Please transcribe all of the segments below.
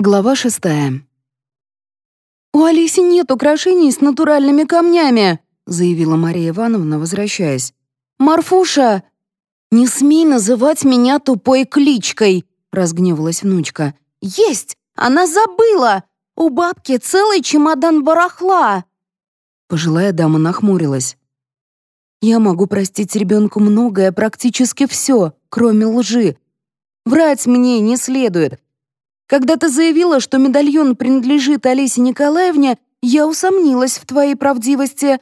Глава шестая. «У Алиси нет украшений с натуральными камнями», заявила Мария Ивановна, возвращаясь. «Марфуша!» «Не смей называть меня тупой кличкой!» разгневалась внучка. «Есть! Она забыла! У бабки целый чемодан барахла!» Пожилая дама нахмурилась. «Я могу простить ребенку многое, практически все, кроме лжи. Врать мне не следует. Когда ты заявила, что медальон принадлежит Олесе Николаевне, я усомнилась в твоей правдивости.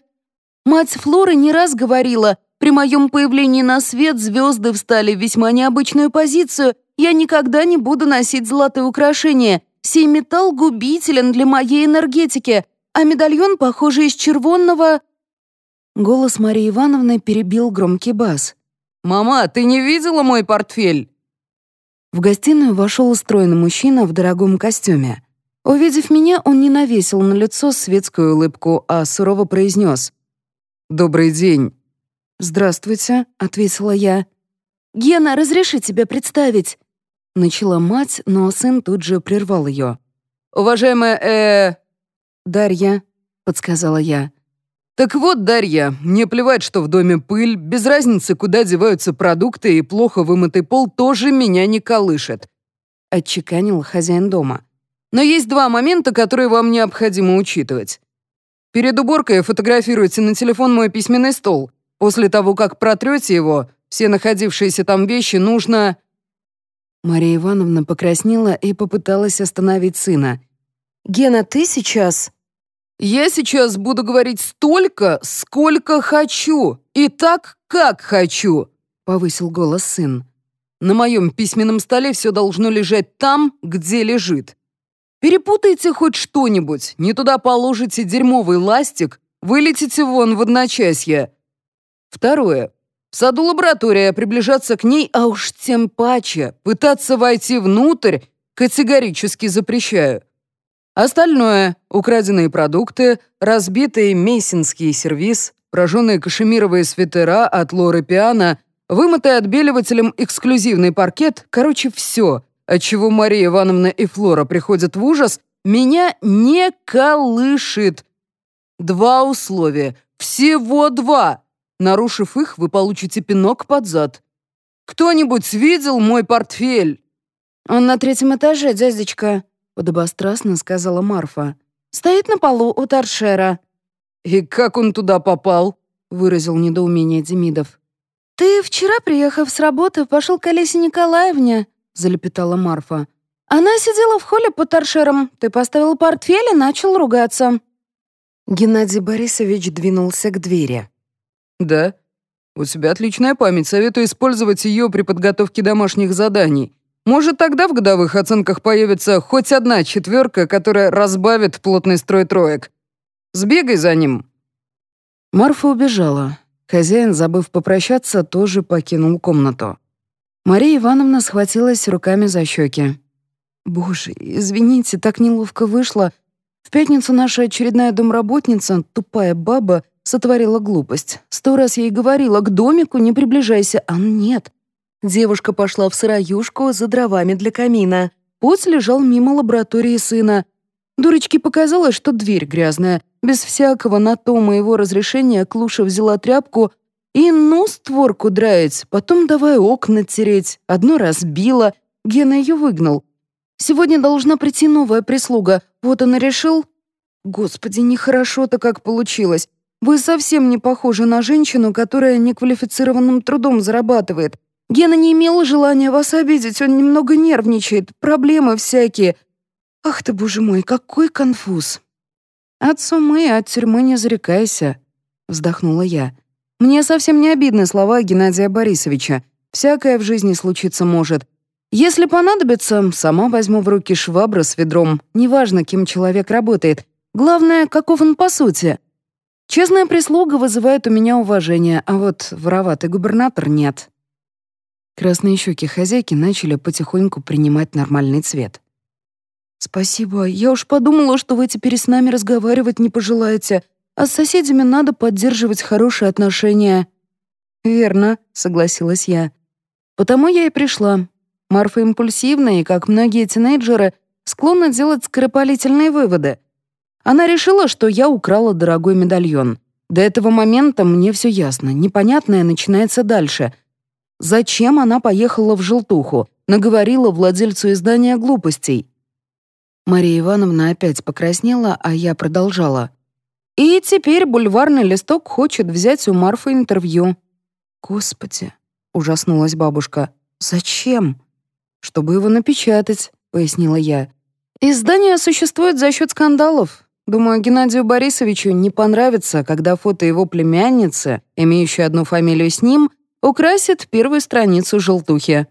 Мать Флоры не раз говорила, при моем появлении на свет звезды встали в весьма необычную позицию, я никогда не буду носить золотые украшения. Сей металл губителен для моей энергетики, а медальон, похоже, из червонного...» Голос Марии Ивановны перебил громкий бас. «Мама, ты не видела мой портфель?» В гостиную вошел стройный мужчина в дорогом костюме. Увидев меня, он не навесил на лицо светскую улыбку, а сурово произнес. «Добрый день». «Здравствуйте», — ответила я. «Гена, разреши тебя представить». Начала мать, но сын тут же прервал ее. «Уважаемая, э...» «Дарья», — подсказала я. «Так вот, Дарья, мне плевать, что в доме пыль, без разницы, куда деваются продукты, и плохо вымытый пол тоже меня не колышет», — отчеканил хозяин дома. «Но есть два момента, которые вам необходимо учитывать. Перед уборкой фотографируйте на телефон мой письменный стол. После того, как протрете его, все находившиеся там вещи нужно...» Мария Ивановна покраснела и попыталась остановить сына. «Гена, ты сейчас...» Я сейчас буду говорить столько, сколько хочу, и так, как хочу», — повысил голос сын. «На моем письменном столе все должно лежать там, где лежит. Перепутайте хоть что-нибудь, не туда положите дерьмовый ластик, вылетите вон в одночасье. Второе. В саду лаборатория, приближаться к ней, а уж тем паче, пытаться войти внутрь, категорически запрещаю. Остальное — украденные продукты, разбитый мейсинский сервиз, прожженные кашемировые свитера от Лоры Пиано, вымытый отбеливателем эксклюзивный паркет, короче, все, от чего Мария Ивановна и Флора приходят в ужас, меня не колышет. Два условия. Всего два. Нарушив их, вы получите пинок под зад. Кто-нибудь видел мой портфель? Он на третьем этаже, дядечка, подобострастно сказала Марфа. «Стоит на полу у торшера». «И как он туда попал?» — выразил недоумение Демидов. «Ты вчера, приехав с работы, пошел к Олесе Николаевне», — залепетала Марфа. «Она сидела в холле под торшером. Ты поставил портфель и начал ругаться». Геннадий Борисович двинулся к двери. «Да? У тебя отличная память. Советую использовать ее при подготовке домашних заданий. Может, тогда в годовых оценках появится хоть одна четверка, которая разбавит плотный строй троек. Сбегай за ним». Марфа убежала. Хозяин, забыв попрощаться, тоже покинул комнату. Мария Ивановна схватилась руками за щеки. «Боже, извините, так неловко вышло. В пятницу наша очередная домработница, тупая баба, сотворила глупость. Сто раз ей говорила, к домику не приближайся, а нет. Девушка пошла в сыроюшку за дровами для камина. Путь лежал мимо лаборатории сына. Дурочке показалось, что дверь грязная. Без всякого на то моего разрешения Клуша взяла тряпку и ну створку драить, потом давай окна тереть. Одно разбила, Гена ее выгнал. Сегодня должна прийти новая прислуга. Вот он и решил. Господи, нехорошо-то как получилось. Вы совсем не похожи на женщину, которая неквалифицированным трудом зарабатывает. Гена не имел желания вас обидеть, он немного нервничает, проблемы всякие. Ах ты, боже мой, какой конфуз. От сумы, от тюрьмы не зарекайся, вздохнула я. Мне совсем не обидны слова Геннадия Борисовича. Всякое в жизни случиться может. Если понадобится, сама возьму в руки швабру с ведром. Неважно, кем человек работает. Главное, каков он по сути. Честная прислуга вызывает у меня уважение, а вот вороватый губернатор нет. Красные щеки хозяйки начали потихоньку принимать нормальный цвет. «Спасибо. Я уж подумала, что вы теперь с нами разговаривать не пожелаете, а с соседями надо поддерживать хорошие отношения». «Верно», — согласилась я. «Потому я и пришла. Марфа импульсивная, и, как многие тинейджеры, склонна делать скоропалительные выводы. Она решила, что я украла дорогой медальон. До этого момента мне все ясно, непонятное начинается дальше. Зачем она поехала в желтуху, наговорила владельцу издания глупостей? Мария Ивановна опять покраснела, а я продолжала. И теперь бульварный листок хочет взять у Марфы интервью. Господи, ужаснулась бабушка. Зачем? Чтобы его напечатать, пояснила я. Издание существует за счет скандалов. Думаю, Геннадию Борисовичу не понравится, когда фото его племянницы, имеющей одну фамилию с ним, украсит первую страницу желтухи.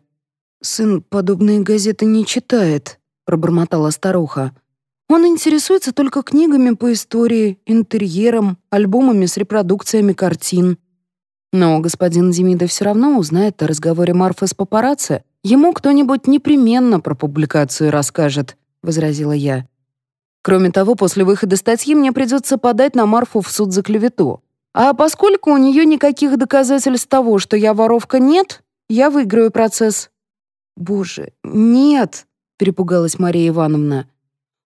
«Сын подобные газеты не читает», — пробормотала старуха. «Он интересуется только книгами по истории, интерьером, альбомами с репродукциями картин». Но господин Демидов все равно узнает о разговоре Марфы с папарацци. Ему кто-нибудь непременно про публикацию расскажет, — возразила я. Кроме того, после выхода статьи мне придется подать на Марфу в суд за клевету. А поскольку у нее никаких доказательств того, что я воровка, нет, я выиграю процесс. «Боже, нет!» — перепугалась Мария Ивановна.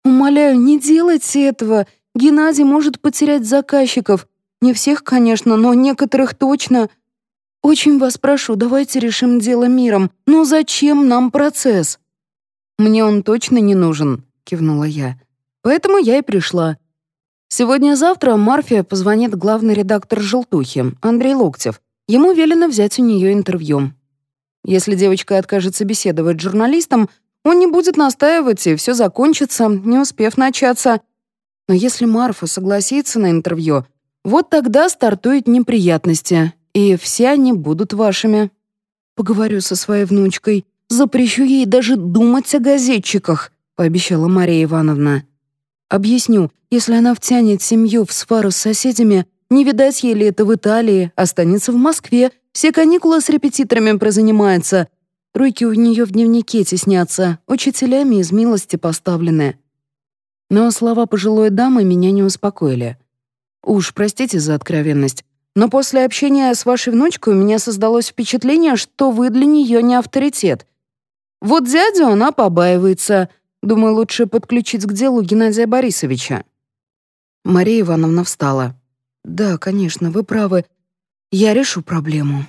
«Умоляю, не делайте этого. Геннадий может потерять заказчиков. Не всех, конечно, но некоторых точно. Очень вас прошу, давайте решим дело миром. Но зачем нам процесс?» «Мне он точно не нужен», — кивнула я. «Поэтому я и пришла. Сегодня-завтра Марфия позвонит главный редактор «Желтухи» Андрей Локтев. Ему велено взять у нее интервью. Если девочка откажется беседовать с журналистом, он не будет настаивать, и все закончится, не успев начаться. Но если Марфа согласится на интервью, вот тогда стартуют неприятности, и все они будут вашими. Поговорю со своей внучкой, запрещу ей даже думать о газетчиках, пообещала Мария Ивановна. Объясню, если она втянет семью в свару с соседями, не видать ей это в Италии, останется в Москве, все каникулы с репетиторами прозанимается. Тройки у нее в дневнике теснятся, учителями из милости поставлены. Но слова пожилой дамы меня не успокоили. Уж простите за откровенность, но после общения с вашей внучкой у меня создалось впечатление, что вы для нее не авторитет. Вот дядю она побаивается. Думаю, лучше подключить к делу Геннадия Борисовича. Мария Ивановна встала. «Да, конечно, вы правы. Я решу проблему.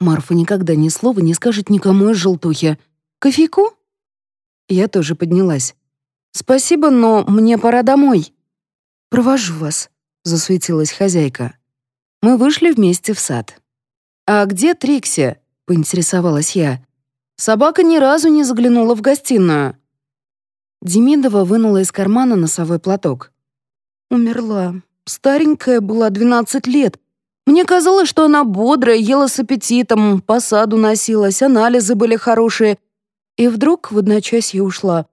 Марфа никогда ни слова не скажет никому из желтухи. Кофейку? Я тоже поднялась. Спасибо, но мне пора домой. Провожу вас, засуетилась хозяйка. Мы вышли вместе в сад. А где Трикси? поинтересовалась я. Собака ни разу не заглянула в гостиную. Демидова вынула из кармана носовой платок. Умерла. Старенькая была 12 лет, мне казалось, что она бодрая, ела с аппетитом, по саду носилась, анализы были хорошие. И вдруг в одночасье ушла.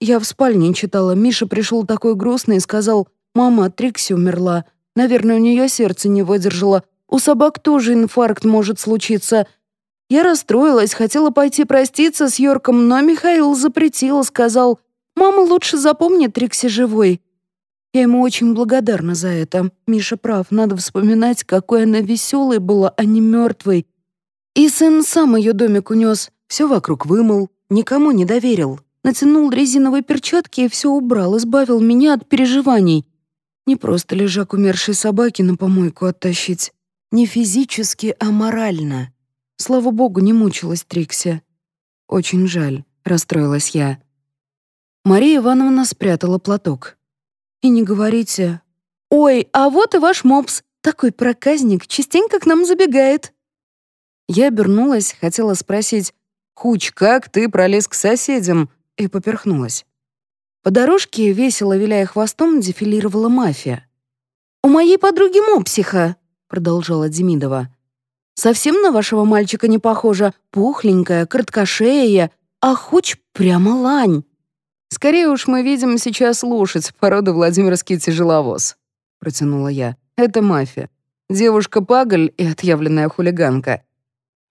Я в спальне читала, Миша пришел такой грустный и сказал, «Мама, Трикси умерла. Наверное, у нее сердце не выдержало. У собак тоже инфаркт может случиться». Я расстроилась, хотела пойти проститься с Йорком, но Михаил запретил, сказал, «Мама лучше запомнит Трикси живой». Я ему очень благодарна за это. Миша прав, надо вспоминать, какой она веселой была, а не мертвой. И сын сам ее домик унес, все вокруг вымыл, никому не доверил. Натянул резиновые перчатки и все убрал, избавил меня от переживаний. Не просто лежак умершей собаки на помойку оттащить. Не физически, а морально. Слава богу, не мучилась Трикси. Очень жаль, расстроилась я. Мария Ивановна спрятала платок. И не говорите «Ой, а вот и ваш мопс, такой проказник, частенько к нам забегает». Я обернулась, хотела спросить «Хуч, как ты пролез к соседям?» и поперхнулась. По дорожке, весело виляя хвостом, дефилировала мафия. «У моей подруги мопсиха», — продолжала Демидова. «Совсем на вашего мальчика не похожа, пухленькая, короткошея, а хуч прямо лань». «Скорее уж мы видим сейчас лошадь породы Владимирский тяжеловоз», — протянула я. «Это мафия. Девушка-паголь и отъявленная хулиганка».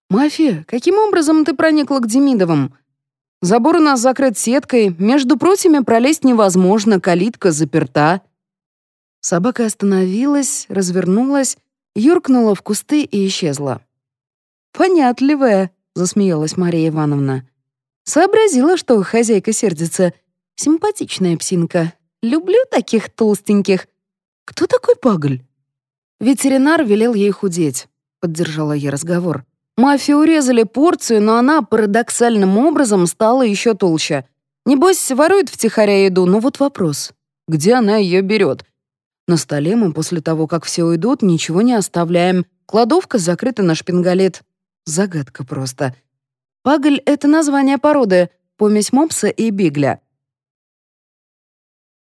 «Мафия? Каким образом ты проникла к Демидовым?» «Забор у нас закрыт сеткой, между прутьями пролезть невозможно, калитка заперта». Собака остановилась, развернулась, юркнула в кусты и исчезла. «Понятливая», — засмеялась Мария Ивановна. «Сообразила, что хозяйка сердится, Симпатичная псинка. Люблю таких толстеньких. Кто такой Пагль? Ветеринар велел ей худеть. Поддержала я разговор. Мафия урезали порцию, но она парадоксальным образом стала еще толще. Небось, ворует втихаря еду, но вот вопрос. Где она ее берет? На столе мы после того, как все уйдут, ничего не оставляем. Кладовка закрыта на шпингалет. Загадка просто. Пагль — это название породы, помесь мопса и бигля.